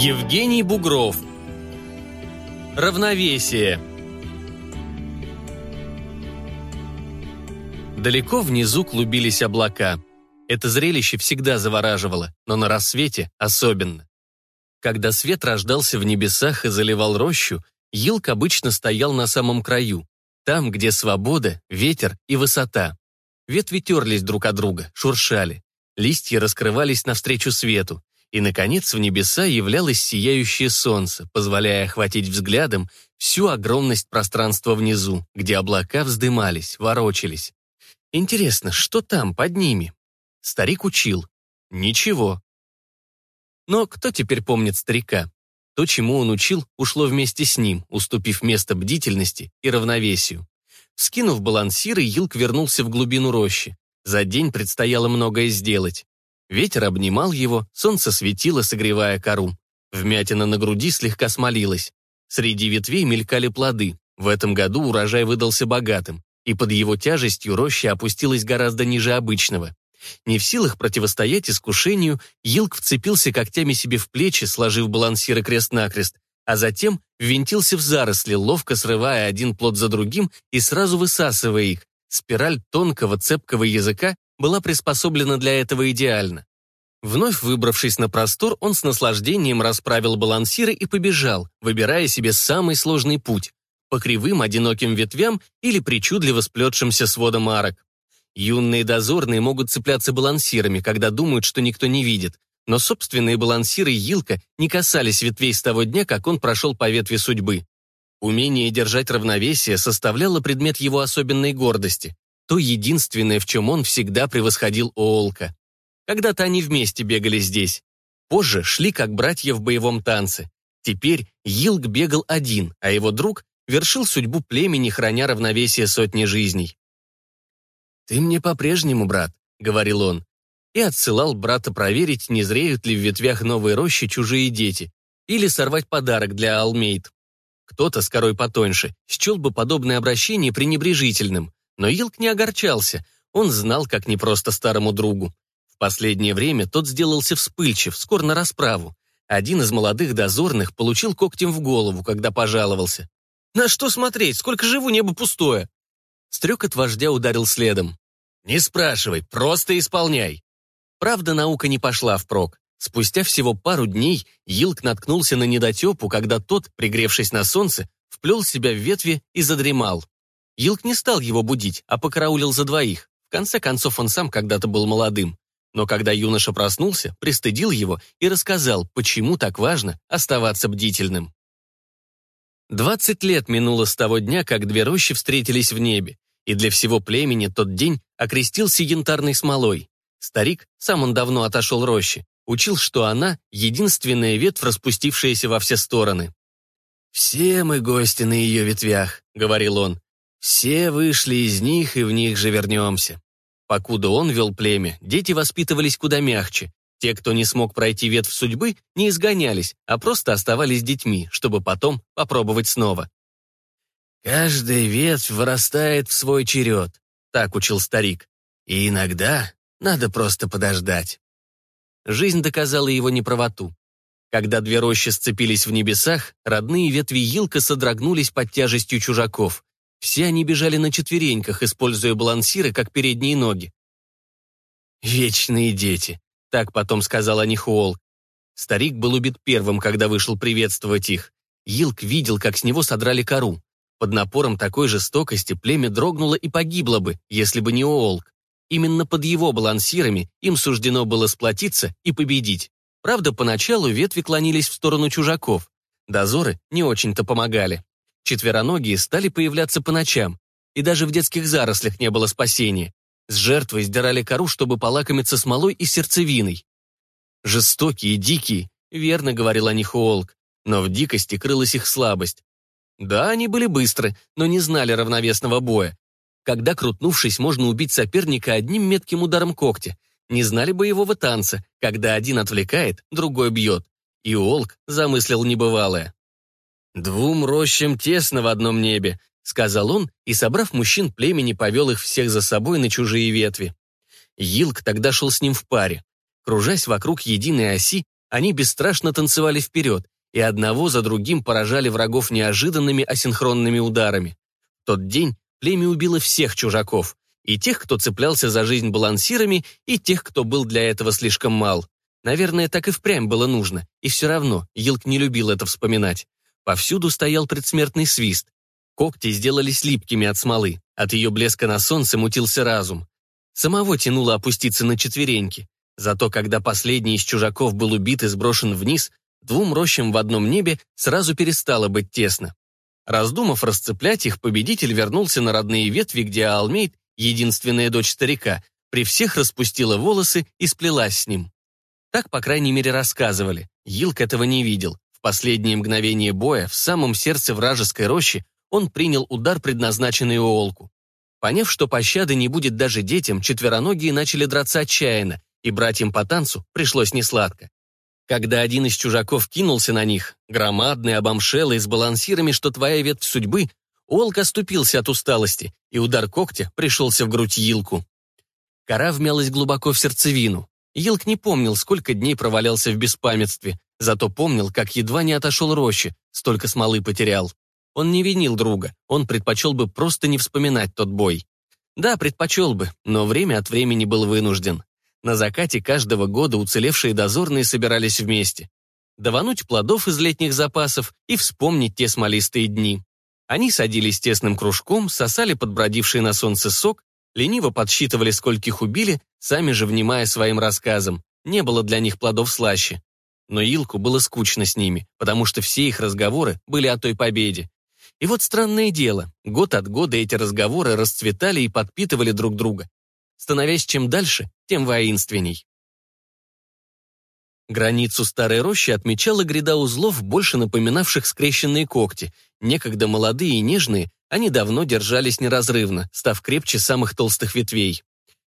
Евгений Бугров. Равновесие. Далеко внизу клубились облака. Это зрелище всегда завораживало, но на рассвете особенно. Когда свет рождался в небесах и заливал рощу, Йилк обычно стоял на самом краю, там, где свобода, ветер и высота. Ветви терлись друг от друга, шуршали. Листья раскрывались навстречу свету. И, наконец, в небеса являлось сияющее солнце, позволяя охватить взглядом всю огромность пространства внизу, где облака вздымались, ворочались. Интересно, что там, под ними? Старик учил. Ничего. Но кто теперь помнит старика? То, чему он учил, ушло вместе с ним, уступив место бдительности и равновесию. Скинув балансиры, Йилк вернулся в глубину рощи. За день предстояло многое сделать. Ветер обнимал его, солнце светило, согревая кору. Вмятина на груди слегка смолилась. Среди ветвей мелькали плоды. В этом году урожай выдался богатым, и под его тяжестью роща опустилась гораздо ниже обычного. Не в силах противостоять искушению, Йилк вцепился когтями себе в плечи, сложив балансиры крест-накрест, а затем ввинтился в заросли, ловко срывая один плод за другим и сразу высасывая их. Спираль тонкого цепкого языка была приспособлена для этого идеально. Вновь выбравшись на простор, он с наслаждением расправил балансиры и побежал, выбирая себе самый сложный путь — по кривым одиноким ветвям или причудливо сплетшимся сводом арок. Юные дозорные могут цепляться балансирами, когда думают, что никто не видит, но собственные балансиры Йилка не касались ветвей с того дня, как он прошел по ветви судьбы. Умение держать равновесие составляло предмет его особенной гордости то единственное, в чем он всегда превосходил Оолка. Когда-то они вместе бегали здесь. Позже шли как братья в боевом танце. Теперь Йилк бегал один, а его друг вершил судьбу племени, храня равновесие сотни жизней. «Ты мне по-прежнему, брат», — говорил он, и отсылал брата проверить, не зреют ли в ветвях новой рощи чужие дети, или сорвать подарок для Алмейт. Кто-то с корой потоньше счел бы подобное обращение пренебрежительным, но Илк не огорчался, он знал, как непросто старому другу. В последнее время тот сделался вспыльчив, скор на расправу. Один из молодых дозорных получил когтем в голову, когда пожаловался. «На что смотреть? Сколько живу, небо пустое!» Стрек от вождя ударил следом. «Не спрашивай, просто исполняй!» Правда, наука не пошла впрок. Спустя всего пару дней Йилк наткнулся на недотепу, когда тот, пригревшись на солнце, вплел себя в ветви и задремал. Йилк не стал его будить, а покараулил за двоих. В конце концов, он сам когда-то был молодым. Но когда юноша проснулся, пристыдил его и рассказал, почему так важно оставаться бдительным. Двадцать лет минуло с того дня, как две рощи встретились в небе, и для всего племени тот день окрестился янтарной смолой. Старик, сам он давно отошел рощи, учил, что она — единственная ветвь, распустившаяся во все стороны. «Все мы гости на ее ветвях», — говорил он. Все вышли из них, и в них же вернемся. Покуда он вел племя, дети воспитывались куда мягче. Те, кто не смог пройти ветвь судьбы, не изгонялись, а просто оставались детьми, чтобы потом попробовать снова. «Каждая ветвь вырастает в свой черед», — так учил старик. «И иногда надо просто подождать». Жизнь доказала его неправоту. Когда две рощи сцепились в небесах, родные ветви Илка содрогнулись под тяжестью чужаков. Все они бежали на четвереньках, используя балансиры как передние ноги. «Вечные дети», — так потом сказал о них Уолк. Старик был убит первым, когда вышел приветствовать их. Йилк видел, как с него содрали кору. Под напором такой жестокости племя дрогнуло и погибло бы, если бы не Уолк. Именно под его балансирами им суждено было сплотиться и победить. Правда, поначалу ветви клонились в сторону чужаков. Дозоры не очень-то помогали. Четвероногие стали появляться по ночам, и даже в детских зарослях не было спасения. С жертвой сдирали кору, чтобы полакомиться смолой и сердцевиной. Жестокие, дикие, верно говорил о них Уолк, но в дикости крылась их слабость. Да, они были быстры, но не знали равновесного боя. Когда, крутнувшись, можно убить соперника одним метким ударом когтя. Не знали боевого танца, когда один отвлекает, другой бьет. И Уолк замыслил небывалое. «Двум рощам тесно в одном небе», — сказал он, и, собрав мужчин племени, повел их всех за собой на чужие ветви. Йилк тогда шел с ним в паре. Кружась вокруг единой оси, Они бесстрашно танцевали вперед, и одного за другим поражали врагов неожиданными асинхронными ударами. В тот день племя убило всех чужаков, и тех, кто цеплялся за жизнь балансирами, и тех, кто был для этого слишком мал. Наверное, так и впрямь было нужно, и все равно Йилк не любил это вспоминать. Повсюду стоял предсмертный свист. Когти сделались липкими от смолы, от ее блеска на солнце мутился разум. Самого тянуло опуститься на четвереньки. Зато когда последний из чужаков был убит и сброшен вниз, двум рощам в одном небе сразу перестало быть тесно. Раздумав расцеплять их, победитель вернулся на родные ветви, где Алмейд, единственная дочь старика, при всех распустила волосы и сплелась с ним. Так, по крайней мере, рассказывали. Йилк этого не видел. В последние мгновения боя, в самом сердце вражеской рощи, он принял удар, предназначенный Оолку. Поняв, что пощады не будет даже детям, четвероногие начали драться отчаянно, и братьям по танцу пришлось несладко. Когда один из чужаков кинулся на них, громадный, обомшелый, с балансирами, что твоя ветвь судьбы, Олк оступился от усталости, и удар когтя пришелся в грудь Йилку. Кора вмялась глубоко в сердцевину. Йилк не помнил, сколько дней провалялся в беспамятстве, зато помнил, как едва не отошел роще, столько смолы потерял. Он не винил друга, он предпочел бы просто не вспоминать тот бой. Да, предпочел бы, но время от времени был вынужден. На закате каждого года уцелевшие дозорные собирались вместе. Давануть плодов из летних запасов и вспомнить те смолистые дни. Они садились тесным кружком, сосали подбродивший на солнце сок, лениво подсчитывали, скольких убили, сами же внимая своим рассказам. Не было для них плодов слаще. Но Илку было скучно с ними, потому что все их разговоры были о той победе. И вот странное дело, год от года эти разговоры расцветали и подпитывали друг друга, становясь чем дальше, тем воинственней. Границу старой рощи отмечала гряда узлов, больше напоминавших скрещенные когти. Некогда молодые и нежные, они давно держались неразрывно, став крепче самых толстых ветвей.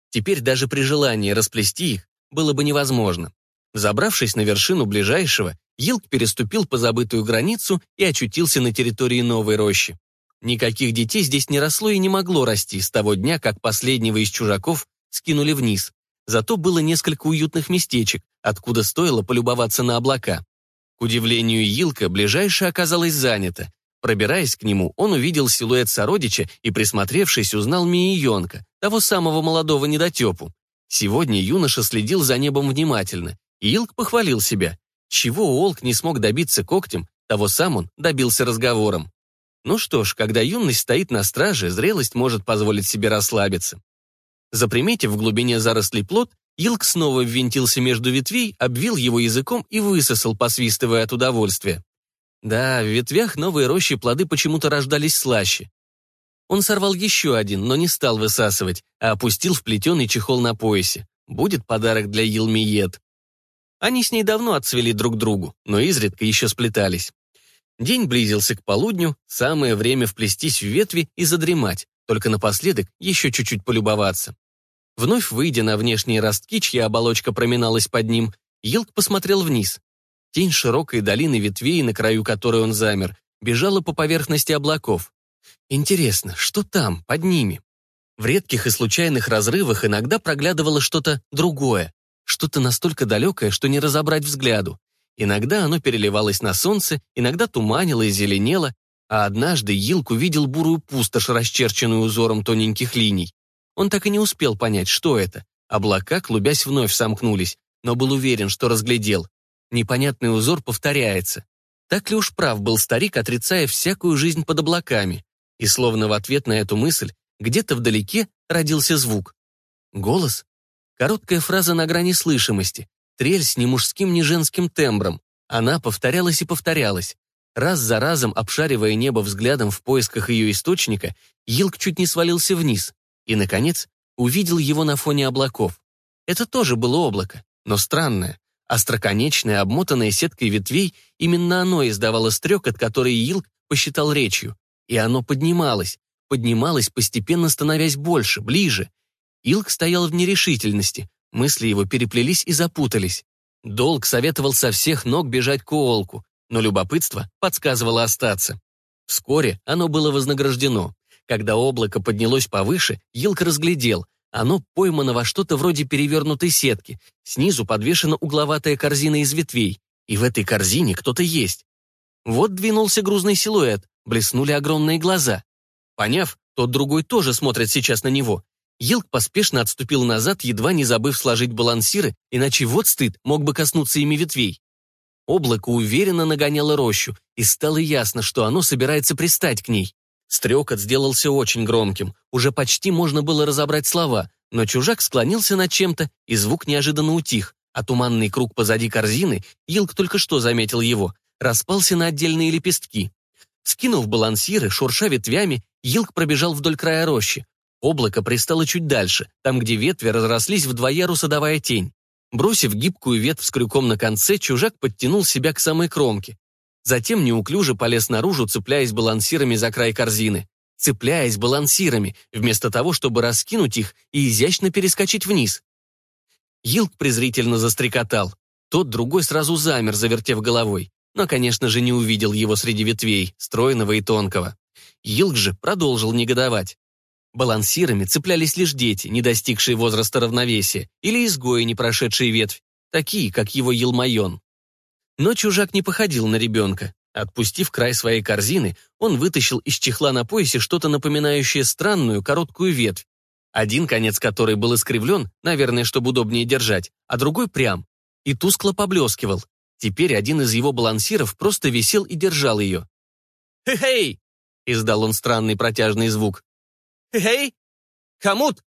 Теперь даже при желании расплести их было бы невозможно. Забравшись на вершину ближайшего, Йилк переступил позабытую границу и очутился на территории новой рощи. Никаких детей здесь не росло и не могло расти с того дня, как последнего из чужаков скинули вниз. Зато было несколько уютных местечек, откуда стоило полюбоваться на облака. К удивлению Йилка, ближайшее оказалось занято. Пробираясь к нему, он увидел силуэт сородича и, присмотревшись, узнал Мии того самого молодого недотепу. Сегодня юноша следил за небом внимательно, Илк похвалил себя. Чего Олк не смог добиться когтем, того сам он добился разговором. Ну что ж, когда юность стоит на страже, зрелость может позволить себе расслабиться. Заприметив в глубине зарослей плод, Илк снова ввинтился между ветвей, обвил его языком и высосал, посвистывая от удовольствия. Да, в ветвях новой рощи плоды почему-то рождались слаще. Он сорвал еще один, но не стал высасывать, а опустил в плетеный чехол на поясе. Будет подарок для Елмиет. Они с ней давно отцвели друг другу, но изредка еще сплетались. День близился к полудню, самое время вплестись в ветви и задремать, только напоследок еще чуть-чуть полюбоваться. Вновь выйдя на внешние ростки, чья оболочка проминалась под ним, Елк посмотрел вниз. Тень широкой долины ветвей, на краю которой он замер, бежала по поверхности облаков. Интересно, что там, под ними? В редких и случайных разрывах иногда проглядывало что-то другое, что-то настолько далекое, что не разобрать взгляду. Иногда оно переливалось на солнце, иногда туманило и зеленело, а однажды Йилк увидел бурую пустошь, расчерченную узором тоненьких линий. Он так и не успел понять, что это. Облака, клубясь, вновь сомкнулись, но был уверен, что разглядел. Непонятный узор повторяется. Так ли уж прав был старик, отрицая всякую жизнь под облаками? И словно в ответ на эту мысль, где-то вдалеке родился звук. Голос? Короткая фраза на грани слышимости. Трель с ни мужским, ни женским тембром. Она повторялась и повторялась. Раз за разом, обшаривая небо взглядом в поисках ее источника, Йилк чуть не свалился вниз и, наконец, увидел его на фоне облаков. Это тоже было облако, но странное. Остроконечное, обмотанное сеткой ветвей, именно оно издавало стрекот, который Йилк посчитал речью. И оно поднималось, поднималось, постепенно становясь больше, ближе. Илк стоял в нерешительности, мысли его переплелись и запутались. Долг советовал со всех ног бежать к Уолку, но любопытство подсказывало остаться. Вскоре оно было вознаграждено. Когда облако поднялось повыше, Илк разглядел. Оно поймано во что-то вроде перевернутой сетки. Снизу подвешена угловатая корзина из ветвей. И в этой корзине кто-то есть. Вот двинулся грузный силуэт, блеснули огромные глаза. Поняв, тот другой тоже смотрит сейчас на него. Елк поспешно отступил назад, едва не забыв сложить балансиры, иначе вот стыд мог бы коснуться ими ветвей. Облако уверенно нагоняло рощу, и стало ясно, что оно собирается пристать к ней. Стрекот сделался очень громким, уже почти можно было разобрать слова, но чужак склонился над чем-то, и звук неожиданно утих, а туманный круг позади корзины, Илк только что заметил его, распался на отдельные лепестки. Скинув балансиры, шурша ветвями, Илк пробежал вдоль края рощи. Облако пристало чуть дальше, там, где ветви разрослись в два яруса, давая тень. Бросив гибкую ветвь с крюком на конце, чужак подтянул себя к самой кромке. Затем неуклюже полез наружу, цепляясь балансирами за край корзины. Цепляясь балансирами, вместо того, чтобы раскинуть их и изящно перескочить вниз. Йилк презрительно застрекотал. Тот другой сразу замер, завертев головой. Но, конечно же, не увидел его среди ветвей, стройного и тонкого. Йилк же продолжил негодовать. Балансирами цеплялись лишь дети, не достигшие возраста равновесия, или изгои, не прошедшие ветвь, такие, как его Елмайон. Но чужак не походил на ребенка. Отпустив край своей корзины, он вытащил из чехла на поясе что-то напоминающее странную короткую ветвь, один конец которой был искривлен, наверное, чтобы удобнее держать, а другой прям, и тускло поблескивал. Теперь один из его балансиров просто висел и держал ее. «Хе-хей!» — издал он странный протяжный звук. «Хе-хей! Хамут!»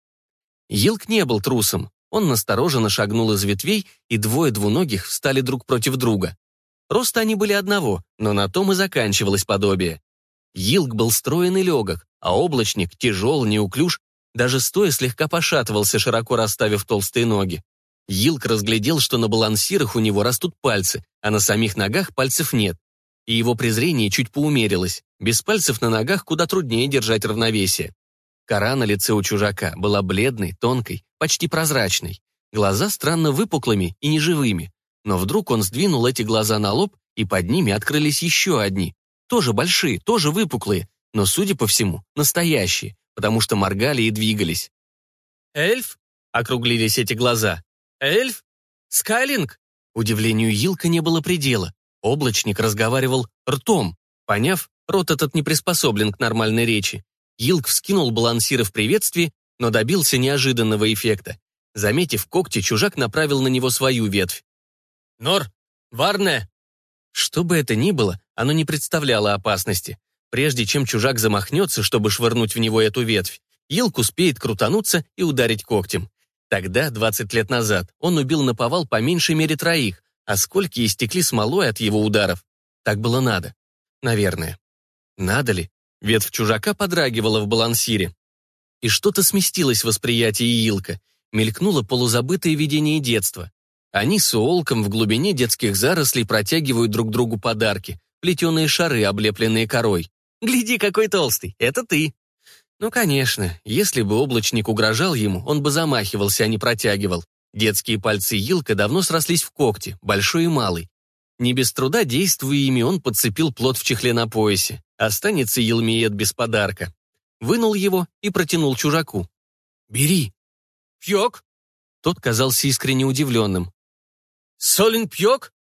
Йилк не был трусом. Он настороженно шагнул из ветвей, и двое двуногих встали друг против друга. Роста они были одного, но на том и заканчивалось подобие. Йилк был строен и легок, а облачник тяжел, неуклюж, даже стоя слегка пошатывался, широко расставив толстые ноги. Йилк разглядел, что на балансирах у него растут пальцы, а на самих ногах пальцев нет. И его презрение чуть поумерилось. Без пальцев на ногах куда труднее держать равновесие. Кора на лице у чужака была бледной, тонкой, почти прозрачной. Глаза странно выпуклыми и неживыми. Но вдруг он сдвинул эти глаза на лоб, и под ними открылись еще одни. Тоже большие, тоже выпуклые, но, судя по всему, настоящие, потому что моргали и двигались. «Эльф?» — округлились эти глаза. «Эльф? Скайлинг?» Удивлению Йилка не было предела. Облачник разговаривал ртом. Поняв, рот этот не приспособлен к нормальной речи. Йилк вскинул балансиры в приветствии, но добился неожиданного эффекта. Заметив когти, чужак направил на него свою ветвь. «Нор! Варне!» Что бы это ни было, оно не представляло опасности. Прежде чем чужак замахнется, чтобы швырнуть в него эту ветвь, Йилк успеет крутануться и ударить когтем. Тогда, 20 лет назад, он убил на повал по меньшей мере троих, а сколько истекли смолой от его ударов. Так было надо. Наверное. Надо ли? Ветвь чужака подрагивала в балансире. И что-то сместилось в восприятии Илка, мелькнуло полузабытое видение детства. Они с Уолком в глубине детских зарослей протягивают друг другу подарки, плетеные шары, облепленные корой. «Гляди, какой толстый! Это ты!» Ну, конечно, если бы облачник угрожал ему, он бы замахивался, а не протягивал. Детские пальцы Илка давно срослись в когти, большой и малый. Не без труда, действуя ими, он подцепил плод в чехле на поясе. Останется Елмиет без подарка. Вынул его и протянул чужаку. «Бери». «Пьек?» Тот казался искренне удивленным. «Солин пьек?»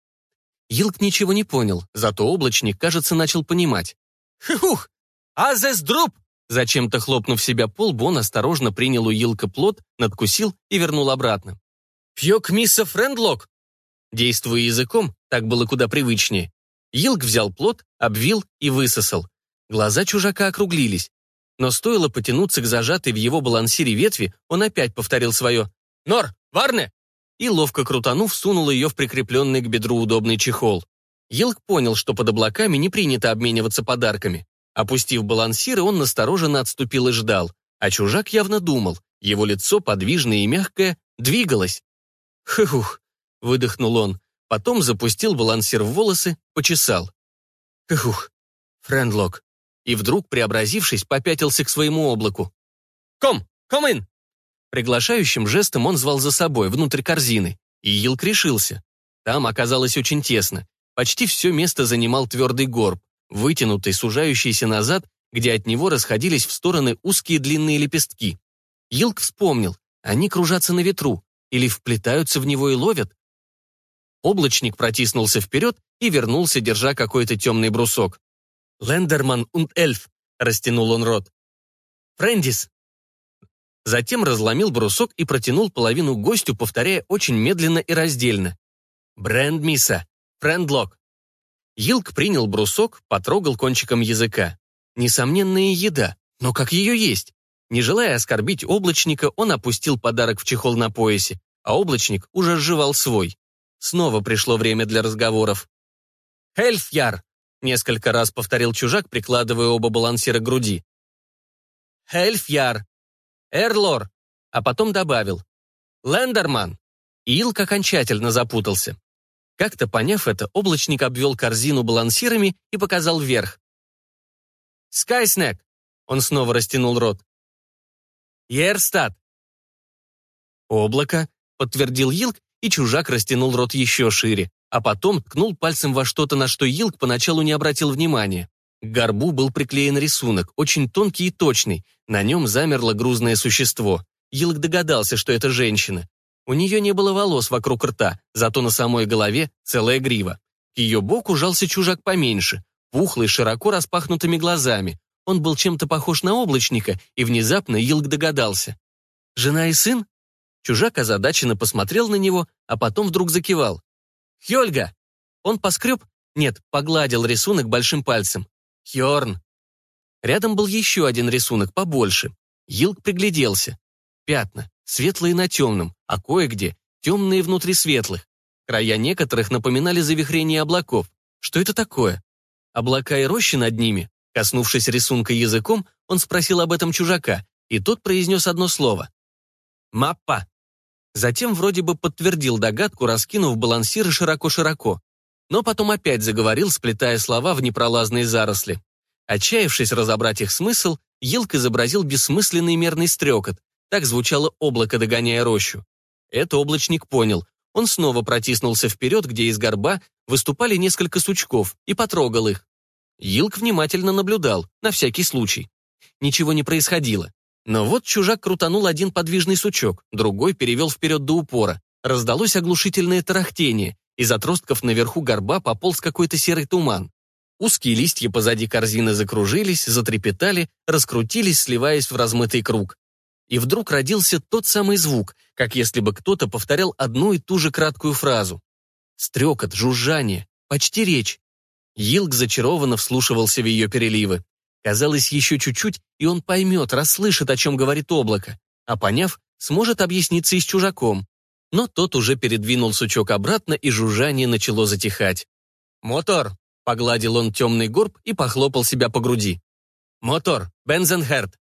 Илк ничего не понял, зато облачник, кажется, начал понимать. «Хух! Азес друб!» Зачем-то хлопнув себя по он осторожно принял у Илка плод, надкусил и вернул обратно. «Пьек мисса Френдлок?» Действуя языком, так было куда привычнее. Йилк взял плод, обвил и высосал. Глаза чужака округлились. Но стоило потянуться к зажатой в его балансире ветви, он опять повторил свое «Нор! Варне!» и, ловко крутанув, сунул ее в прикрепленный к бедру удобный чехол. Йилк понял, что под облаками не принято обмениваться подарками. Опустив балансиры, он настороженно отступил и ждал. А чужак явно думал. Его лицо, подвижное и мягкое, двигалось. «Хух!» — выдохнул он. Потом запустил балансир в волосы, почесал. Ух, френдлок. И вдруг, преобразившись, попятился к своему облаку. «Come, come in!» Приглашающим жестом он звал за собой, внутрь корзины. И Йилк решился. Там оказалось очень тесно. Почти все место занимал твердый горб, вытянутый, сужающийся назад, где от него расходились в стороны узкие длинные лепестки. Йилк вспомнил, Они кружатся на ветру или вплетаются в него и ловят. Облачник протиснулся вперед и вернулся, держа какой-то темный брусок. «Лендерман und эльф», — растянул он рот. «Френдис». Затем разломил брусок и протянул половину гостю, повторяя очень медленно и раздельно. «Брэнд мисса, френдлок». Йилк принял брусок, потрогал кончиком языка. Несомненная еда, но как ее есть? Не желая оскорбить облачника, он опустил подарок в чехол на поясе, а облачник уже сжевал свой. Снова пришло время для разговоров. «Хельфьяр!» — несколько раз повторил чужак, прикладывая оба балансира к груди. «Хельфьяр! Эрлор!» А потом добавил. «Лендерман!» Илк окончательно запутался. Как-то поняв это, облачник обвел корзину балансирами и показал вверх. «Скайснек!» — он снова растянул рот. «Ерстат!» «Облако!» — подтвердил Илк и чужак растянул рот еще шире, а потом ткнул пальцем во что-то, на что Йилк поначалу не обратил внимания. К горбу был приклеен рисунок, очень тонкий и точный, на нем замерло грузное существо. Йилк догадался, что это женщина. У нее не было волос вокруг рта, зато на самой голове целая грива. К ее боку жался чужак поменьше, пухлый, широко распахнутыми глазами. Он был чем-то похож на облачника, и внезапно Йилк догадался. «Жена и сын?» Чужак озадаченно посмотрел на него, а потом вдруг закивал. «Хьольга!» Он поскреб, нет, погладил рисунок большим пальцем. «Хьорн!» Рядом был еще один рисунок, побольше. Йилк пригляделся. Пятна, светлые на темном, а кое-где темные внутри светлых. Края некоторых напоминали завихрение облаков. Что это такое? Облака и рощи над ними? Коснувшись рисунка языком, он спросил об этом чужака, и тот произнес одно слово. «Маппа». Затем вроде бы подтвердил догадку, раскинув балансиры широко-широко. Но потом опять заговорил, сплетая слова в непролазные заросли. Отчаявшись разобрать их смысл, Елк изобразил бессмысленный мерный стрекот. Так звучало облако, догоняя рощу. Это облачник понял. Он снова протиснулся вперед, где из горба выступали несколько сучков, и потрогал их. Елк внимательно наблюдал, на всякий случай. Ничего не происходило. Но вот чужак крутанул один подвижный сучок, другой перевел вперед до упора. Раздалось оглушительное тарахтение. Из отростков наверху горба пополз какой-то серый туман. Узкие листья позади корзины закружились, затрепетали, раскрутились, сливаясь в размытый круг. И вдруг родился тот самый звук, как если бы кто-то повторял одну и ту же краткую фразу. Стрекот, жужжание, почти речь. Йилк зачарованно вслушивался в ее переливы. Казалось, еще чуть-чуть, и он поймет, расслышит, о чем говорит облако. А поняв, сможет объясниться и с чужаком. Но тот уже передвинул сучок обратно, и жужжание начало затихать. «Мотор!» — погладил он темный горб и похлопал себя по груди. «Мотор! Бензенхерт!»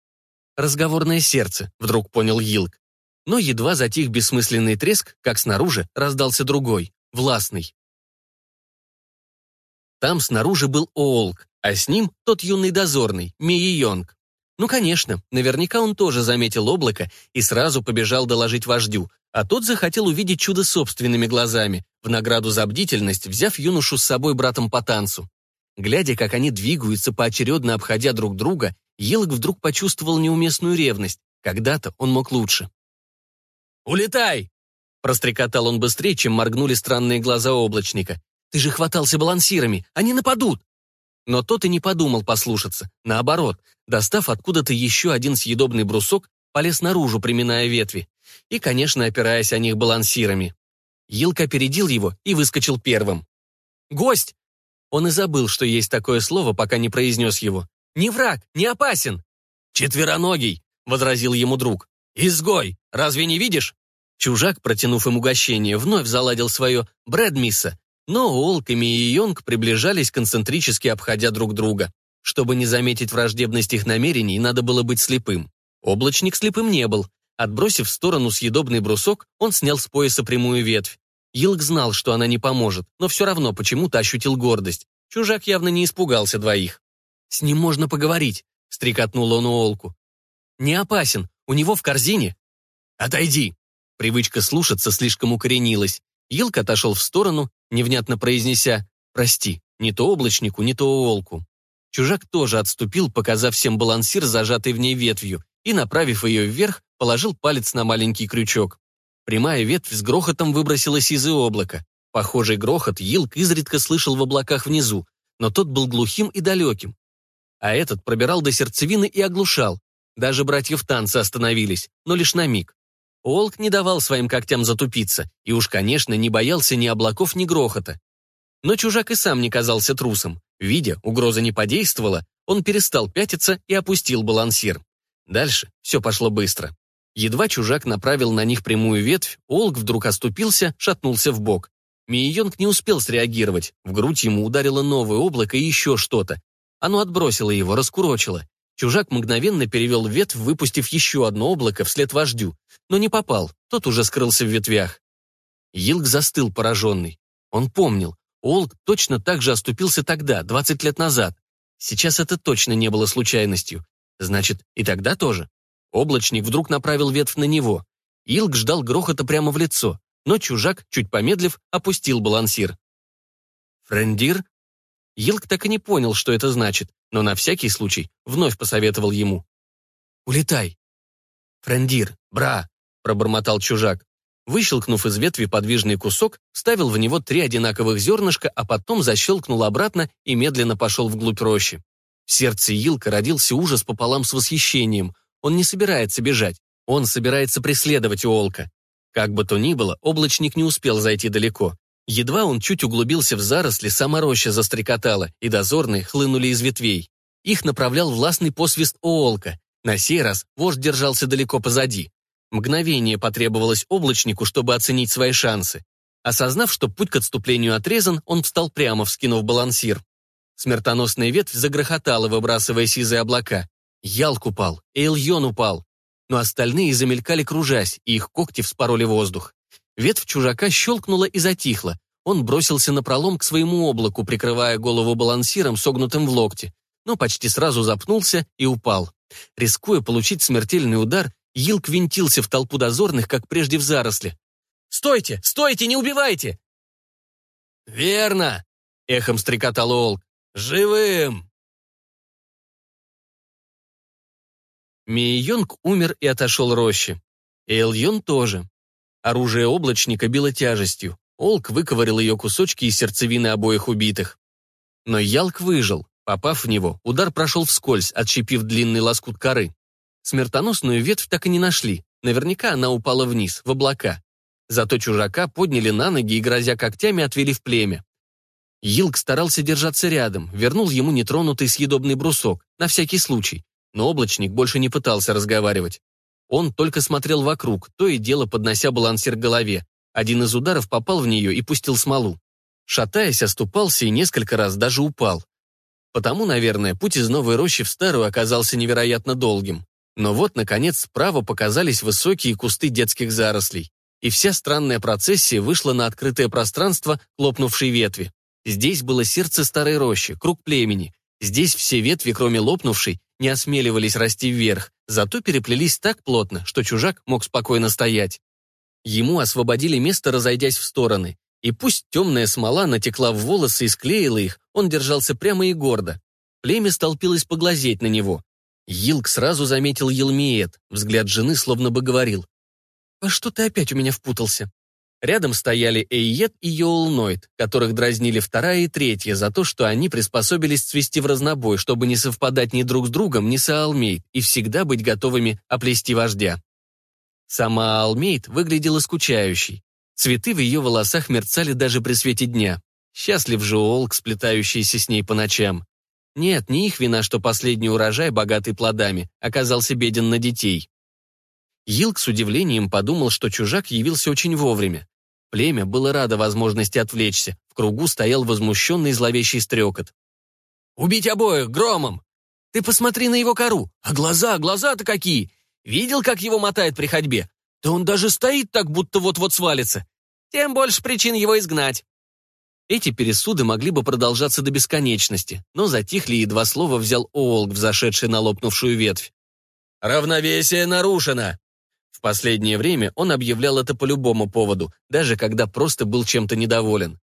«Разговорное сердце», — вдруг понял Йилк. Но едва затих бессмысленный треск, как снаружи раздался другой, властный. Там снаружи был Оолк, а с ним тот юный дозорный, Мии Йонг. Ну, конечно, наверняка он тоже заметил облако и сразу побежал доложить вождю, а тот захотел увидеть чудо собственными глазами, в награду за бдительность, взяв юношу с собой братом по танцу. Глядя, как они двигаются, поочередно обходя друг друга, Елок вдруг почувствовал неуместную ревность. Когда-то он мог лучше. «Улетай!» Прострекотал он быстрее, чем моргнули странные глаза облачника. «Ты же хватался балансирами! Они нападут!» Но тот и не подумал послушаться. Наоборот, достав откуда-то еще один съедобный брусок, полез наружу, приминая ветви. И, конечно, опираясь о них балансирами. Елка опередил его и выскочил первым. «Гость!» Он и забыл, что есть такое слово, пока не произнес его. «Не враг, не опасен!» «Четвероногий!» — возразил ему друг. «Изгой! Разве не видишь?» Чужак, протянув им угощение, вновь заладил свое «Брэдмисса», но Олками и Йонг приближались, концентрически обходя друг друга. Чтобы не заметить враждебность их намерений, надо было быть слепым. Облачник слепым не был. Отбросив в сторону съедобный брусок, он снял с пояса прямую ветвь. Йилк знал, что она не поможет, но все равно почему-то ощутил гордость. Чужак явно не испугался двоих. «С ним можно поговорить», — стрекотнул он Олку. «Не опасен, у него в корзине». «Отойди!» Привычка слушаться слишком укоренилась. Йилк отошел в сторону, невнятно произнеся «Прости, не то облачнику, не то волку». Чужак тоже отступил, показав всем балансир, зажатый в ней ветвью, и, направив ее вверх, положил палец на маленький крючок. Прямая ветвь с грохотом выбросилась из облака. Похожий грохот Йилк изредка слышал в облаках внизу, но тот был глухим и далеким. А этот пробирал до сердцевины и оглушал. Даже братья в танце остановились, но лишь на миг. Олк не давал своим когтям затупиться, и уж, конечно, не боялся ни облаков, ни грохота. Но чужак и сам не казался трусом. Видя, угроза не подействовала, он перестал пятиться и опустил балансир. Дальше все пошло быстро. Едва чужак направил на них прямую ветвь, Олк вдруг оступился, шатнулся в бок. Миейонг не успел среагировать. В грудь ему ударило новое облако и еще что-то. Оно отбросило его, раскурочило. Чужак мгновенно перевел ветвь, выпустив еще одно облако вслед вождю, но не попал, тот уже скрылся в ветвях. Йилк застыл пораженный. Он помнил, Олк точно так же оступился тогда, 20 лет назад. Сейчас это точно не было случайностью. Значит, и тогда тоже. Облачник вдруг направил ветвь на него. Илк ждал грохота прямо в лицо, но чужак, чуть помедлив, опустил балансир. «Френдир?» Илк так и не понял, что это значит, но на всякий случай вновь посоветовал ему. «Улетай!» «Френдир, бра!» — пробормотал чужак. Выщелкнув из ветви подвижный кусок, вставил в него три одинаковых зернышка, а потом защелкнул обратно и медленно пошел вглубь рощи. В сердце Илка родился ужас пополам с восхищением. Он не собирается бежать, он собирается преследовать Уолка. Как бы то ни было, облачник не успел зайти далеко. Едва он чуть углубился в заросли, сама роща застрекотала, и дозорные хлынули из ветвей. Их направлял властный посвист Оолка. На сей раз вождь держался далеко позади. Мгновение потребовалось облачнику, чтобы оценить свои шансы. Осознав, что путь к отступлению отрезан, он встал прямо, вскинув балансир. Смертоносная ветвь загрохотала, выбрасывая сизые облака. Ялк упал, Эйльон упал. Но остальные замелькали, кружась, и их когти вспороли воздух. Ветвь чужака щелкнула и затихла. Он бросился на пролом к своему облаку, прикрывая голову балансиром, согнутым в локте, но почти сразу запнулся и упал. Рискуя получить смертельный удар, Йилк винтился в толпу дозорных, как прежде в заросли. «Стойте! Стойте! Не убивайте!» «Верно!» — эхом стрекотал Олк. «Живым!» Мейонг умер и отошел роще. Эльон тоже. Оружие облачника било тяжестью. Олк выковырил ее кусочки из сердцевины обоих убитых. Но Ялк выжил. Попав в него, удар прошел вскользь, отщепив длинный лоскут коры. Смертоносную ветвь так и не нашли. Наверняка она упала вниз, в облака. Зато чужака подняли на ноги и, грозя когтями, отвели в племя. Йилк старался держаться рядом, вернул ему нетронутый съедобный брусок, на всякий случай. Но облачник больше не пытался разговаривать. Он только смотрел вокруг, то и дело поднося балансир к голове. Один из ударов попал в нее и пустил смолу. Шатаясь, оступался и несколько раз даже упал. Потому, наверное, путь из новой рощи в старую оказался невероятно долгим. Но вот, наконец, справа показались высокие кусты детских зарослей, и вся странная процессия вышла на открытое пространство лопнувшей ветви. Здесь было сердце старой рощи, круг племени. Здесь все ветви, кроме лопнувшей, не осмеливались расти вверх, зато переплелись так плотно, что чужак мог спокойно стоять. Ему освободили место, разойдясь в стороны. И пусть темная смола натекла в волосы и склеила их, он держался прямо и гордо. Племя столпилось поглазеть на него. Йилк сразу заметил Елмиет. Взгляд жены словно бы говорил. «А что ты опять у меня впутался?» Рядом стояли Эйет и Йоулнойд, которых дразнили вторая и третья за то, что они приспособились цвести в разнобой, чтобы не совпадать ни друг с другом, ни с Аалмейд, и всегда быть готовыми оплести вождя. Сама Аалмейд выглядела скучающей. Цветы в ее волосах мерцали даже при свете дня. Счастлив же Олк, сплетающийся с ней по ночам. Нет, не их вина, что последний урожай, богатый плодами, оказался беден на детей. Йилк с удивлением подумал, что чужак явился очень вовремя. Племя было радо возможности отвлечься. В кругу стоял возмущенный зловещий стрекот. «Убить обоих громом! Ты посмотри на его кору! А глаза, глаза-то какие! Видел, как его мотает при ходьбе? Да он даже стоит так, будто вот-вот свалится. Тем больше причин его изгнать. Эти пересуды могли бы продолжаться до бесконечности, но затихли и два слова взял Оолг, взошедший на лопнувшую ветвь. «Равновесие нарушено!» Последнее время он объявлял это по любому поводу, даже когда просто был чем-то недоволен.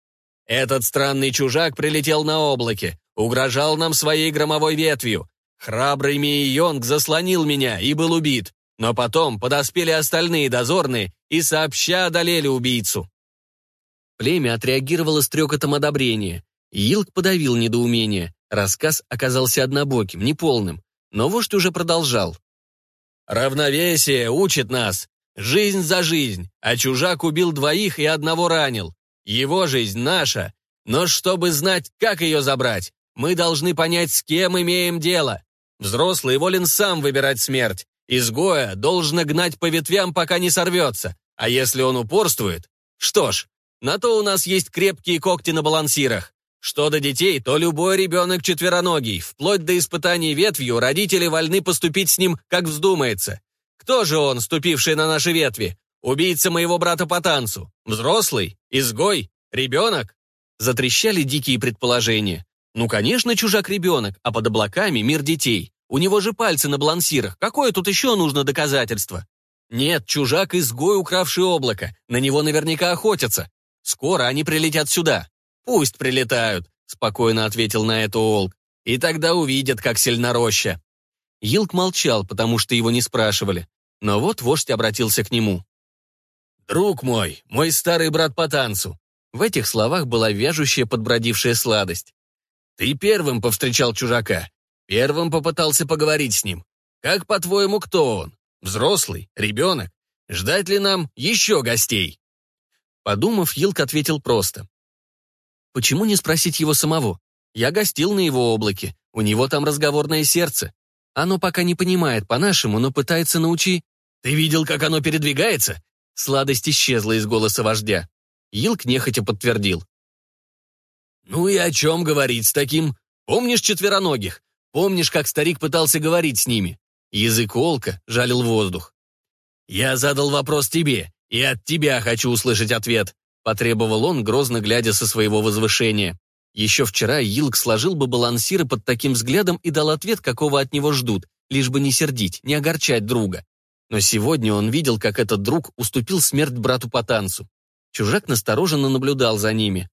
«Этот странный чужак прилетел на облаке, угрожал нам своей громовой ветвью. Храбрый Мии Йонг заслонил меня и был убит. Но потом подоспели остальные дозорные и сообща одолели убийцу. Племя отреагировало стрекотом одобрения. Йилк подавил недоумение. Рассказ оказался однобоким, неполным. Но вождь уже продолжал. «Равновесие учит нас. Жизнь за жизнь, а чужак убил двоих и одного ранил. Его жизнь наша. Но чтобы знать, как ее забрать, мы должны понять, с кем имеем дело. Взрослый волен сам выбирать смерть. Изгоя должно гнать по ветвям, пока не сорвется. А если он упорствует? Что ж, на то у нас есть крепкие когти на балансирах. Что до детей, то любой ребенок четвероногий. Вплоть до испытаний ветвью родители вольны поступить с ним, как вздумается. Кто же он, ступивший на наши ветви? Убийца моего брата по танцу? Взрослый? Изгой? Ребенок? Затрещали дикие предположения. Ну, конечно, чужак-ребенок, а под облаками мир детей. У него же пальцы на балансирах. Какое тут еще нужно доказательство? Нет, чужак-изгой, укравший облако. На него наверняка охотятся. Скоро они прилетят сюда. Пусть прилетают, спокойно ответил на это Олк. И тогда увидят, как сильна роща. Йилк молчал, потому что его не спрашивали. Но вот вождь обратился к нему. «Друг мой, мой старый брат по танцу». В этих словах была вяжущая подбродившая сладость. «Ты первым повстречал чужака, Первым попытался поговорить с ним. Как, по-твоему, кто он? Взрослый? Ребенок? Ждать ли нам еще гостей?» Подумав, Йилк ответил просто. «Почему не спросить его самого? Я гостил на его облаке, у него там разговорное сердце. Оно пока не понимает по-нашему, но пытается научи...» «Ты видел, как оно передвигается?» Сладость исчезла из голоса вождя. Йилк нехотя подтвердил. «Ну и о чем говорить с таким? Помнишь четвероногих? Помнишь, как старик пытался говорить с ними? Язык волка жалил воздух. «Я задал вопрос тебе, и от тебя хочу услышать ответ», потребовал он, грозно глядя со своего возвышения. Еще вчера Йилк сложил бы балансиры под таким взглядом и дал ответ, какого от него ждут, лишь бы не сердить, не огорчать друга. Но сегодня он видел, как этот друг уступил смерть брату по танцу. Чужак настороженно наблюдал за ними.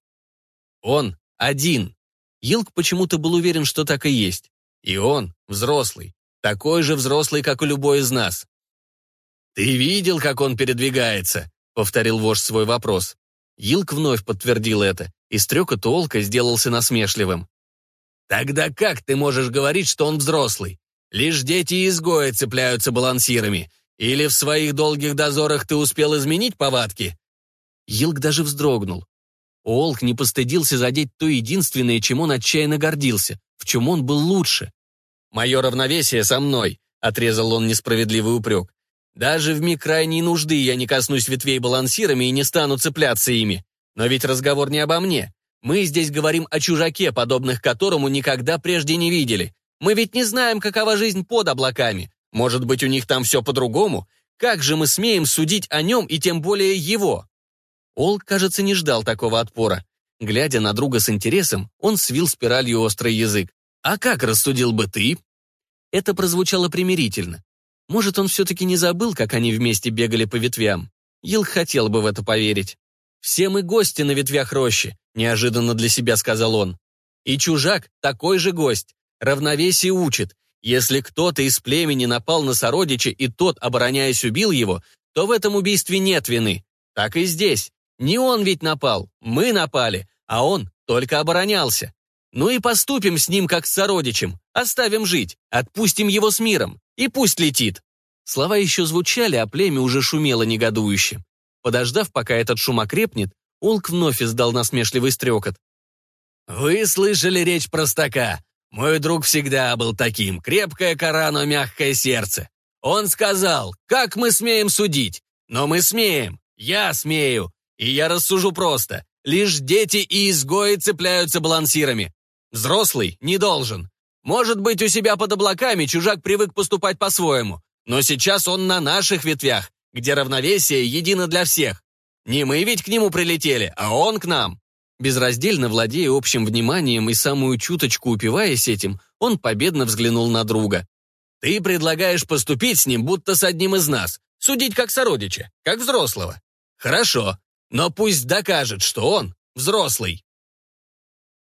Он один. Йилк почему-то был уверен, что так и есть. И он взрослый, такой же взрослый, как и любой из нас. «Ты видел, как он передвигается?» — повторил вождь свой вопрос. Йилк вновь подтвердил это, и стрекот Олка сделался насмешливым. «Тогда как ты можешь говорить, что он взрослый? Лишь дети и изгои цепляются балансирами. Или в своих долгих дозорах ты успел изменить повадки?» Йилк даже вздрогнул. Олк не постыдился задеть то единственное, чем он отчаянно гордился в чем он был лучше. «Мое равновесие со мной», — отрезал он несправедливый упрек. «Даже в миг крайней нужды я не коснусь ветвей балансирами и не стану цепляться ими. Но ведь разговор не обо мне. Мы здесь говорим о чужаке, подобных которому никогда прежде не видели. Мы ведь не знаем, какова жизнь под облаками. Может быть, у них там все по-другому? Как же мы смеем судить о нем и тем более его?» Олк, кажется, не ждал такого отпора. Глядя на друга с интересом, он свил спиралью острый язык. «А как рассудил бы ты?» Это прозвучало примирительно. Может, он все-таки не забыл, как они вместе бегали по ветвям. Йилк хотел бы в это поверить. «Все мы гости на ветвях рощи», — неожиданно для себя сказал он. «И чужак — такой же гость. Равновесие учит. Если кто-то из племени напал на сородича, и тот, обороняясь, убил его, то в этом убийстве нет вины. Так и здесь. Не он ведь напал, мы напали, а он только оборонялся. Ну и поступим с ним как с сородичем, оставим жить, отпустим его с миром, и пусть летит». Слова еще звучали, а племя уже шумело негодующе. Подождав, пока этот шум окрепнет, Олк вновь издал насмешливый стрекот. «Вы слышали речь простака? Мой друг всегда был таким, крепкая кора, но мягкое сердце. Он сказал, как мы смеем судить? Но мы смеем, я смею, и я рассужу просто. Лишь дети и изгои цепляются балансирами. Взрослый не должен. Может быть, у себя под облаками чужак привык поступать по-своему, но сейчас он на наших ветвях, где равновесие едино для всех. Не мы ведь к нему прилетели, а он к нам. Безраздельно владея общим вниманием и самую чуточку упиваясь этим, он победно взглянул на друга. «Ты предлагаешь поступить с ним, будто с одним из нас, судить как сородича, как взрослого. Хорошо, но пусть докажет, что он взрослый.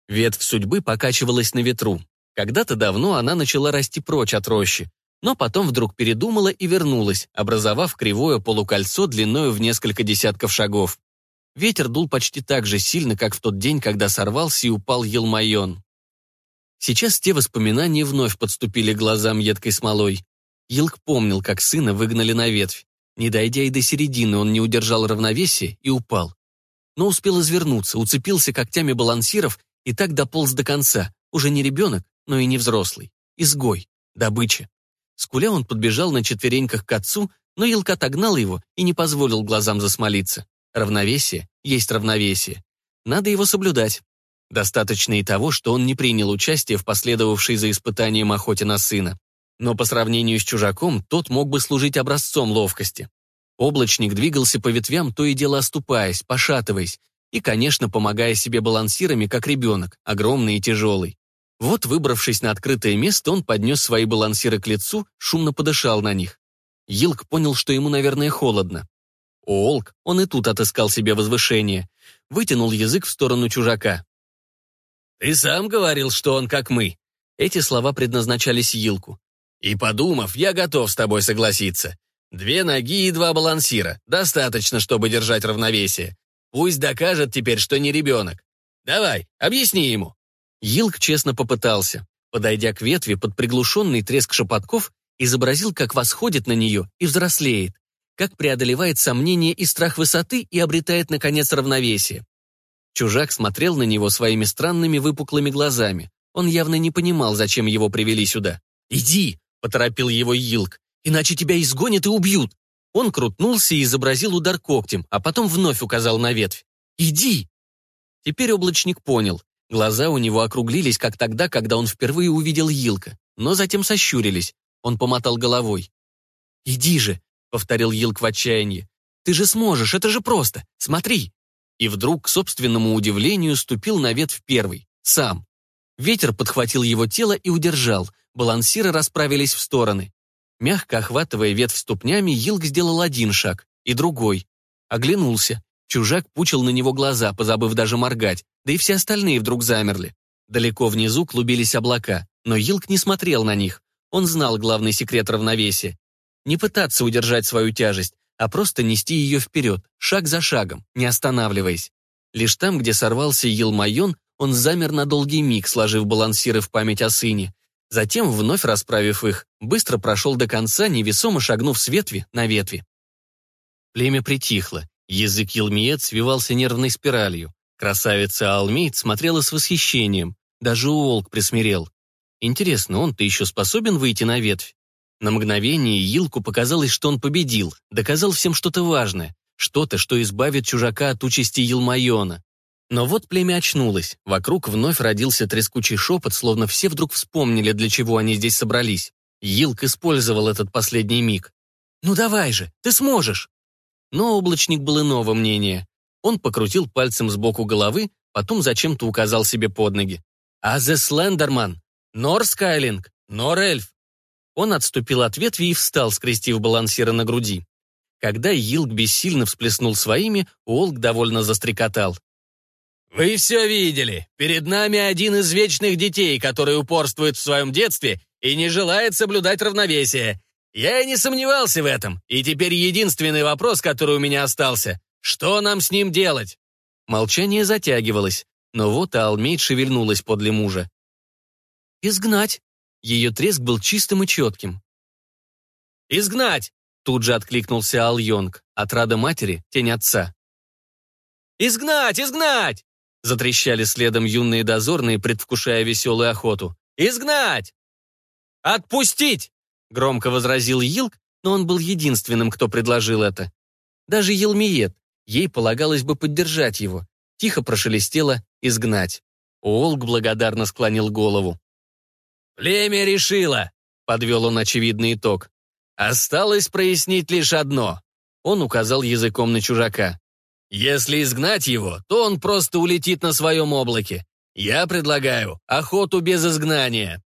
Ветвь судьбы покачивалась на ветру. Когда-то давно она начала расти прочь от рощи, но потом вдруг передумала и вернулась, образовав кривое полукольцо длиною в несколько десятков шагов. Ветер дул почти так же сильно, как в тот день, когда сорвался и упал Елмайон. Сейчас те воспоминания вновь подступили глазам едкой смолой. Елк помнил, как сына выгнали на ветвь. Не дойдя и до середины, он не удержал равновесия и упал. Но успел извернуться, уцепился когтями балансиров и так дополз до конца. Уже не ребенок, но и не взрослый. Изгой, добыча. Скуля он подбежал на четвереньках к отцу, но Елка отогнал его и не позволил глазам засмолиться. Равновесие есть равновесие. Надо его соблюдать. Достаточно и того, что он не принял участие в последовавшей за испытанием охоте на сына. Но по сравнению с чужаком, тот мог бы служить образцом ловкости. Облачник двигался по ветвям, то и дело оступаясь, пошатываясь, и, конечно, помогая себе балансирами, как ребенок, огромный и тяжелый. Вот, выбравшись на открытое место, он поднес свои балансиры к лицу, шумно подышал на них. Йилк понял, что ему, наверное, холодно. Олк, он и тут отыскал себе возвышение. Вытянул язык в сторону чужака. «Ты сам говорил, что он как мы». Эти слова предназначались Йилку. «И подумав, я готов с тобой согласиться. Две ноги и два балансира. Достаточно, чтобы держать равновесие. Пусть докажет теперь, что не ребенок. Давай, объясни ему». Йилк честно попытался. Подойдя к ветви под приглушенный треск шепотков, изобразил, как восходит на нее и взрослеет, как преодолевает сомнения и страх высоты и обретает, наконец, равновесие. Чужак смотрел на него своими странными выпуклыми глазами. Он явно не понимал, зачем его привели сюда. «Иди!» — поторопил его Йилк. «Иначе тебя изгонят и убьют!» Он крутнулся и изобразил удар когтем, а потом вновь указал на ветвь. «Иди!» Теперь облачник понял. Глаза у него округлились, как тогда, когда он впервые увидел Йилка, но затем сощурились. Он помотал головой. «Иди же!» — повторил Йилк в отчаянии. «Ты же сможешь, это же просто! Смотри!» И вдруг, к собственному удивлению, ступил на ветвь первый, сам. Ветер подхватил его тело и удержал, балансиры расправились в стороны. Мягко охватывая ветвь ступнями, Йилк сделал один шаг, и другой. Оглянулся. Чужак пучил на него глаза, позабыв даже моргать, да и все остальные вдруг замерли. Далеко внизу клубились облака, но Йилк не смотрел на них. Он знал главный секрет равновесия. Не пытаться удержать свою тяжесть, а просто нести ее вперед, шаг за шагом, не останавливаясь. Лишь там, где сорвался Елмайон, он замер на долгий миг, сложив балансиры в память о сыне. Затем, вновь расправив их, быстро прошел до конца, невесомо шагнув с ветви на ветви. Племя притихло, язык Елмиет свивался нервной спиралью. Красавица Алмейт смотрела с восхищением, даже Уолк присмирел. Интересно, он-то еще способен выйти на ветвь? На мгновение Илку показалось, что он победил, доказал всем что-то важное, что-то, что избавит чужака от участи Елмайона. Но вот племя очнулось, вокруг вновь родился трескучий шепот, словно все вдруг вспомнили, для чего они здесь собрались. Йилк использовал этот последний миг. «Ну давай же, ты сможешь!» Но облачник был иного мнения. Он покрутил пальцем сбоку головы, потом зачем-то указал себе под ноги. «Азе Слендерман! Нор Скайлинг! Нор Эльф! Он отступил от ветви и встал, скрестив балансира на груди. Когда Йилк бессильно всплеснул своими, Уолк довольно застрекотал. «Вы все видели. Перед нами один из вечных детей, который упорствует в своем детстве и не желает соблюдать равновесие. Я и не сомневался в этом, и теперь единственный вопрос, который у меня остался — что нам с ним делать?» Молчание затягивалось, но вот Алмейд шевельнулась подле мужа. «Изгнать», ее треск был чистым и четким. «Изгнать!» — тут же откликнулся Ал Йонг, отрада матери, тень отца. «Изгнать! Изгнать!» — затрещали следом юные дозорные, предвкушая веселую охоту. «Изгнать!» «Отпустить!» — громко возразил Йилк, но он был единственным, кто предложил это. Даже Елмиет, ей полагалось бы поддержать его, тихо прошелестело «изгнать». Олг благодарно склонил голову. «Племя решило», — подвел он очевидный итог. «Осталось прояснить лишь одно». Он указал языком на чужака. «Если изгнать его, то он просто улетит на своем облаке. Я предлагаю охоту без изгнания».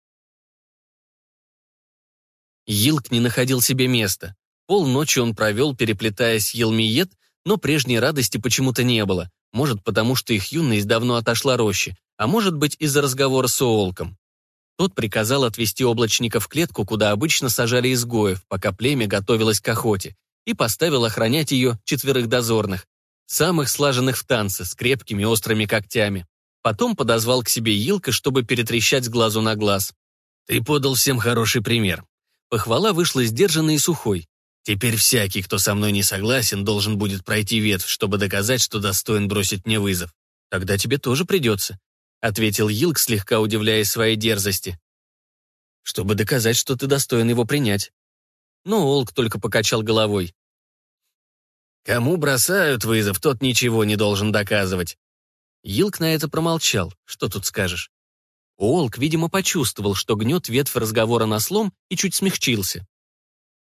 Йилк не находил себе места. Полночи он провел, переплетаясь Елмиет, но прежней радости почему-то не было. Может, потому что их юность давно отошла роще, а может быть, из-за разговора с Оолком. Тот приказал отвести облачника в клетку, куда обычно сажали изгоев, пока племя готовилось к охоте, и поставил охранять ее четверых дозорных, самых слаженных в танце, с крепкими острыми когтями. Потом подозвал к себе Илка, чтобы перетрещать с глазу на глаз. «Ты подал всем хороший пример». Похвала вышла сдержанной и сухой. «Теперь всякий, кто со мной не согласен, должен будет пройти ветвь, чтобы доказать, что достоин бросить мне вызов. Тогда тебе тоже придется. — ответил Йилк, слегка удивляясь своей дерзости. «Чтобы доказать, что ты достоин его принять». Но Олк только покачал головой. «Кому бросают вызов, тот ничего не должен доказывать». Йилк на это промолчал. Что тут скажешь? Олк, видимо, почувствовал, что гнет ветвь разговора на слом и чуть смягчился.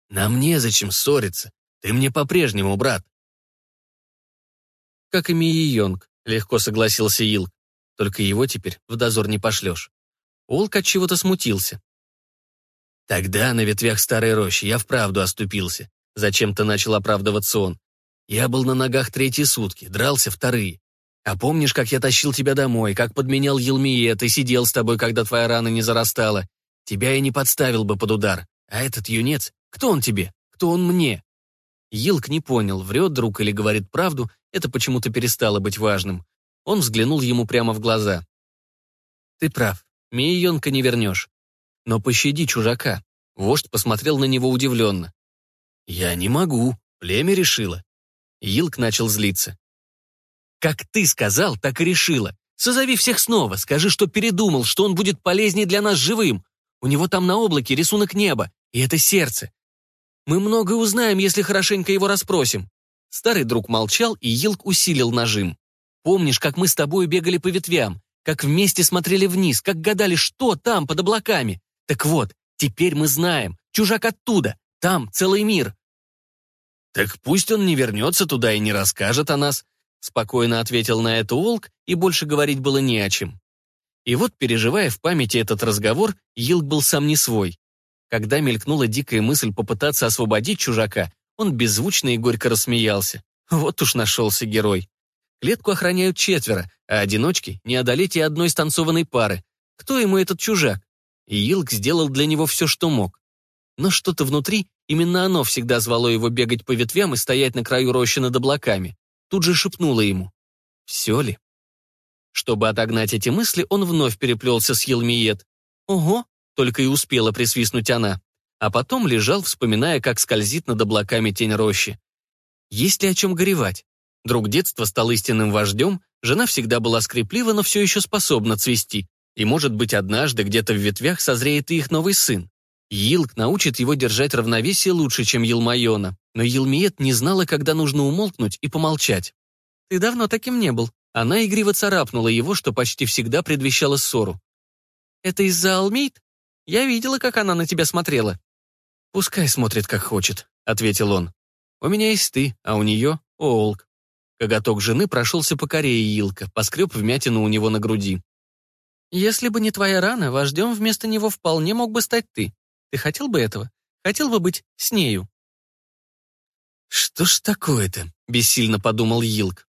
«Нам незачем ссориться. Ты мне по-прежнему брат». «Как и Мии Йонг», — легко согласился Йилк. Только его теперь в дозор не пошлешь. Олк от чего-то смутился. Тогда на ветвях старой рощи я вправду оступился. Зачем-то начал оправдываться он. Я был на ногах третьи сутки, дрался вторые. А помнишь, как я тащил тебя домой, как подменял Елмиет и сидел с тобой, когда твоя рана не зарастала? Тебя я не подставил бы под удар. А этот юнец, кто он тебе? Кто он мне? Йилк не понял, врет друг или говорит правду, это почему-то перестало быть важным. Он взглянул ему прямо в глаза. «Ты прав, Миенка не вернешь. Но пощади чужака». Вождь посмотрел на него удивленно. «Я не могу, племя решило». Илк начал злиться. «Как ты сказал, так и решила. Созови всех снова, скажи, что передумал, что он будет полезнее для нас живым. У него там на облаке рисунок неба, и это сердце. Мы многое узнаем, если хорошенько его расспросим». Старый друг молчал, и Илк усилил нажим. Помнишь, как мы с тобой бегали по ветвям, как вместе смотрели вниз, как гадали, что там под облаками? Так вот, теперь мы знаем, чужак оттуда, там целый мир». «Так пусть он не вернется туда и не расскажет о нас», спокойно ответил на это Волк, и больше говорить было не о чем. И вот, переживая в памяти этот разговор, Йилк был сам не свой. Когда мелькнула дикая мысль попытаться освободить чужака, он беззвучно и горько рассмеялся. Вот уж нашелся герой. Клетку охраняют четверо, а одиночки не одолеть и одной станцованной пары. Кто ему этот чужак? И Илк сделал для него все, что мог. Но что-то внутри, именно оно всегда звало его бегать по ветвям и стоять на краю рощи над облаками. Тут же шепнуло ему. Все ли? Чтобы отогнать эти мысли, он вновь переплелся с Елмиет. Ого, только и успела присвистнуть она. А потом лежал, вспоминая, как скользит над облаками тень рощи. Есть ли о чем горевать? Друг детства стал истинным вождем, жена всегда была скреплива, но все еще способна цвести. И, может быть, однажды где-то в ветвях созреет и их новый сын. Йилк научит его держать равновесие лучше, чем Елмайона, но Елмиет не знала, когда нужно умолкнуть и помолчать. «Ты давно таким не был». Она игриво царапнула его, что почти всегда предвещало ссору. «Это из-за Алмейт? Я видела, как она на тебя смотрела». «Пускай смотрит, как хочет», — ответил он. «У меня есть ты, а у нее — Оолк. Коготок жены прошелся по корее Илка, поскреб вмятину у него на груди. «Если бы не твоя рана, вождем вместо него вполне мог бы стать ты. Ты хотел бы этого? Хотел бы быть с нею?» «Что ж такое-то?» — бессильно подумал Илк.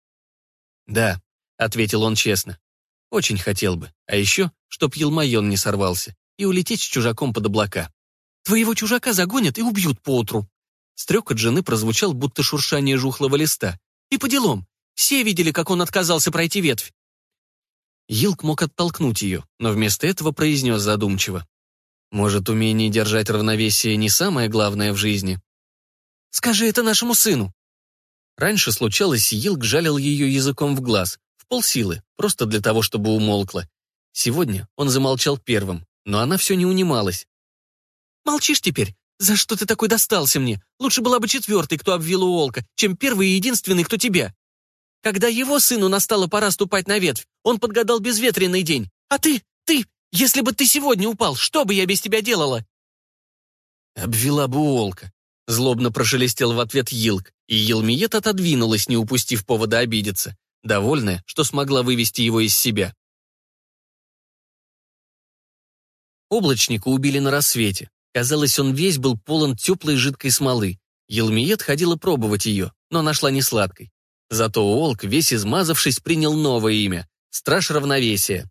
«Да», — ответил он честно. «Очень хотел бы. А еще, чтоб Елмайон не сорвался и улететь с чужаком под облака. Твоего чужака загонят и убьют поутру». Стрекот жены прозвучал, будто шуршание жухлого листа. И по делам. Все видели, как он отказался пройти ветвь. Йилк мог оттолкнуть ее, но вместо этого произнес задумчиво. «Может, умение держать равновесие не самое главное в жизни?» «Скажи это нашему сыну!» Раньше случалось, Йилк жалил ее языком в глаз, в полсилы, просто для того, чтобы умолкла. Сегодня он замолчал первым, но она все не унималась. «Молчишь теперь? «За что ты такой достался мне? Лучше была бы четвертый, кто обвил Уолка, чем первый и единственный, кто тебя. Когда его сыну настала пора ступать на ветвь, он подгадал безветренный день. А ты, ты, если бы ты сегодня упал, что бы я без тебя делала?» «Обвела бы Уолка», — злобно прошелестел в ответ Йилк, и Елмиет отодвинулась, не упустив повода обидеться, довольная, что смогла вывести его из себя. Облачника убили на рассвете. Казалось, он весь был полон теплой жидкой смолы. Елмиет ходила пробовать ее, но нашла не сладкой. Зато Олк, весь измазавшись, принял новое имя — Страж Равновесия.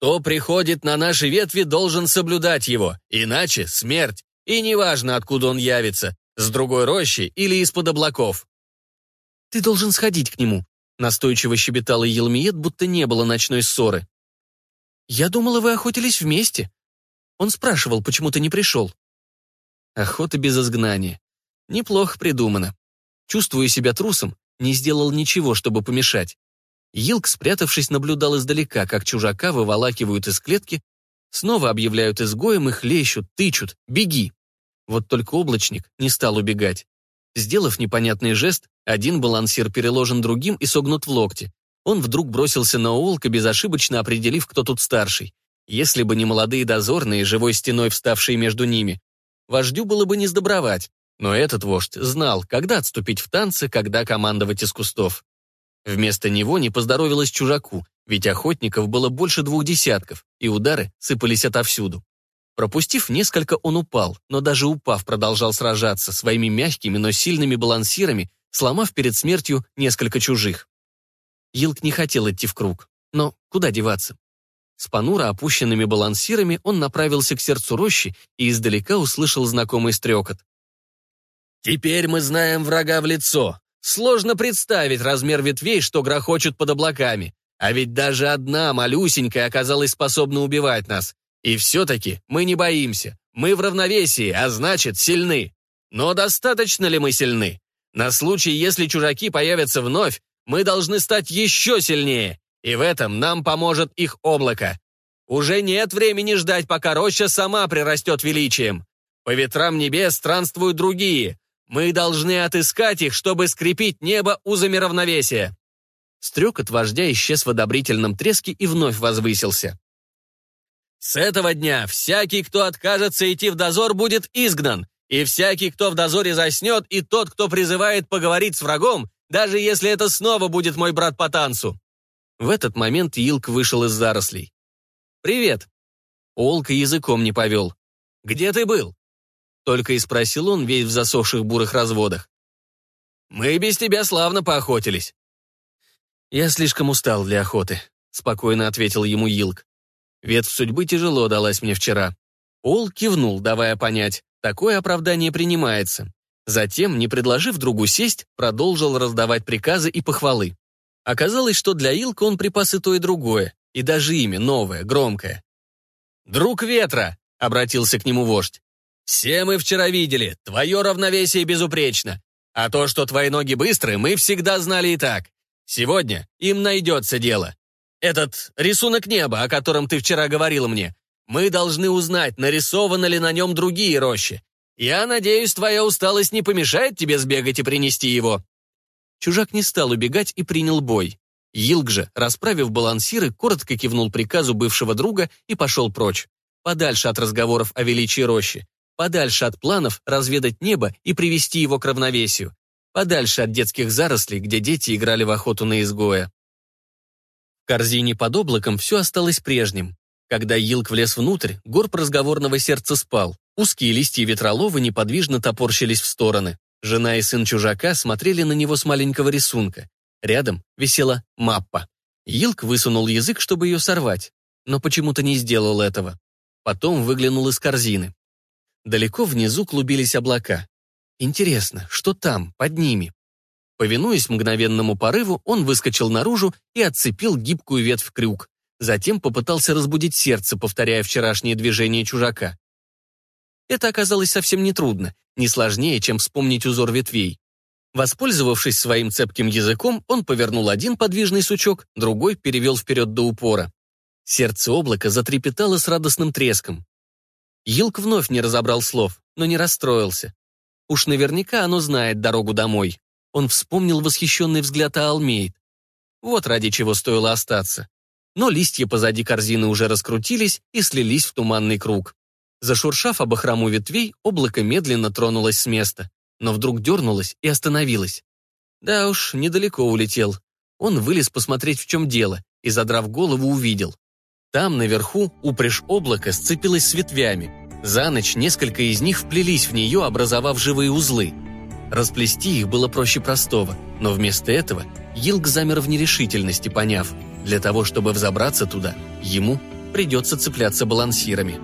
Кто приходит на наши ветви, должен соблюдать его, иначе смерть, и неважно, откуда он явится, с другой рощи или из-под облаков. «Ты должен сходить к нему», — настойчиво щебетала Елмиет, будто не было ночной ссоры. «Я думала, вы охотились вместе». Он спрашивал, почему ты не пришел. Охота без изгнания. Неплохо придумано. Чувствуя себя трусом, не сделал ничего, чтобы помешать. Йилк, спрятавшись, наблюдал издалека, как чужака выволакивают из клетки, снова объявляют изгоем и хлещут, тычут, беги. Вот только облачник не стал убегать. Сделав непонятный жест, один балансир переложен другим и согнут в локте. Он вдруг бросился на Уолка, безошибочно определив, кто тут старший. Если бы не молодые дозорные, живой стеной вставшие между ними, вождю было бы не сдобровать. Но этот вождь знал, когда отступить в танцы, когда командовать из кустов. Вместо него не поздоровилось чужаку, ведь охотников было больше двух десятков, и удары сыпались отовсюду. Пропустив несколько, он упал, но даже упав, продолжал сражаться своими мягкими, но сильными балансирами, сломав перед смертью несколько чужих. Йилк не хотел идти в круг, но куда деваться? С понуро опущенными балансирами он направился к сердцу рощи и издалека услышал знакомый стрекот. Теперь мы знаем врага в лицо. Сложно представить размер ветвей, что грохочут под облаками. А ведь даже одна малюсенькая оказалась способна убивать нас. И все-таки мы не боимся. Мы в равновесии, а значит, сильны. Но достаточно ли мы сильны? На случай, если чужаки появятся вновь, мы должны стать еще сильнее. И в этом нам поможет их облако. Уже нет времени ждать, пока роща сама прирастет величием. По ветрам небес странствуют другие, мы должны отыскать их, чтобы скрепить небо узами равновесия». Стрекот вождя исчез в одобрительном треске и вновь возвысился. «С этого дня всякий, кто откажется идти в дозор, будет изгнан, и всякий, кто в дозоре заснет, и тот, кто призывает поговорить с врагом, даже если это снова будет мой брат по танцу». В этот момент Илк вышел из зарослей. «Привет». Олка языком не повел. «Где ты был?» Только и спросил он, весь в засохших бурых разводах. «Мы без тебя славно поохотились». «Я слишком устал для охоты», — спокойно ответил ему Йилк. «Ветвь судьбы тяжело далась мне вчера». Ол кивнул, давая понять, такое оправдание принимается. Затем, не предложив другу сесть, продолжил раздавать приказы и похвалы. Оказалось, что для Илка он припас и то, и другое, и даже имя новое, громкое. «Друг ветра!» — обратился к нему вождь. Все мы вчера видели, твое равновесие безупречно. А то, что твои ноги быстрые, мы всегда знали и так. Сегодня им найдется дело. Этот рисунок неба, о котором ты вчера говорила мне, мы должны узнать, нарисованы ли на нем другие рощи. Я надеюсь, твоя усталость не помешает тебе сбегать и принести его». Чужак не стал убегать и принял бой. Йилк же, расправив балансиры, коротко кивнул приказу бывшего друга и пошел прочь. Подальше от разговоров о величии рощи подальше от планов разведать небо и привести его к равновесию, подальше от детских зарослей, где дети играли в охоту на изгоя. В корзине под облаком все осталось прежним. Когда Йилк влез внутрь, горб разговорного сердца спал. Узкие листья ветролова неподвижно топорщились в стороны. Жена и сын чужака смотрели на него с маленького рисунка. Рядом висела маппа. Йилк высунул язык, чтобы ее сорвать, но почему-то не сделал этого. Потом выглянул из корзины. Далеко внизу клубились облака. Интересно, что там, под ними? Повинуясь мгновенному порыву, он выскочил наружу и отцепил гибкую ветвь крюк. Затем попытался разбудить сердце, повторяя вчерашнее движение чужака. Это оказалось совсем нетрудно, не сложнее, чем вспомнить узор ветвей. Воспользовавшись своим цепким языком, он повернул один подвижный сучок, другой перевел вперед до упора. Сердце облака затрепетало с радостным треском. Йилк вновь не разобрал слов, но не расстроился. Уж наверняка оно знает дорогу домой. Он вспомнил восхищенный взгляд Аалмейд. Вот ради чего стоило остаться. Но листья позади корзины уже раскрутились и слились в туманный круг. Зашуршав об охрому ветвей, облако медленно тронулось с места, но вдруг дернулось и остановилось. Да уж, недалеко улетел. Он вылез посмотреть, в чем дело, и, задрав голову, увидел. Там, наверху, упряжь облака сцепилась с ветвями. За ночь несколько из них вплелись в нее, образовав живые узлы. Расплести их было проще простого, но вместо этого Йилк замер в нерешительности, поняв, для того, чтобы взобраться туда, ему придется цепляться балансирами.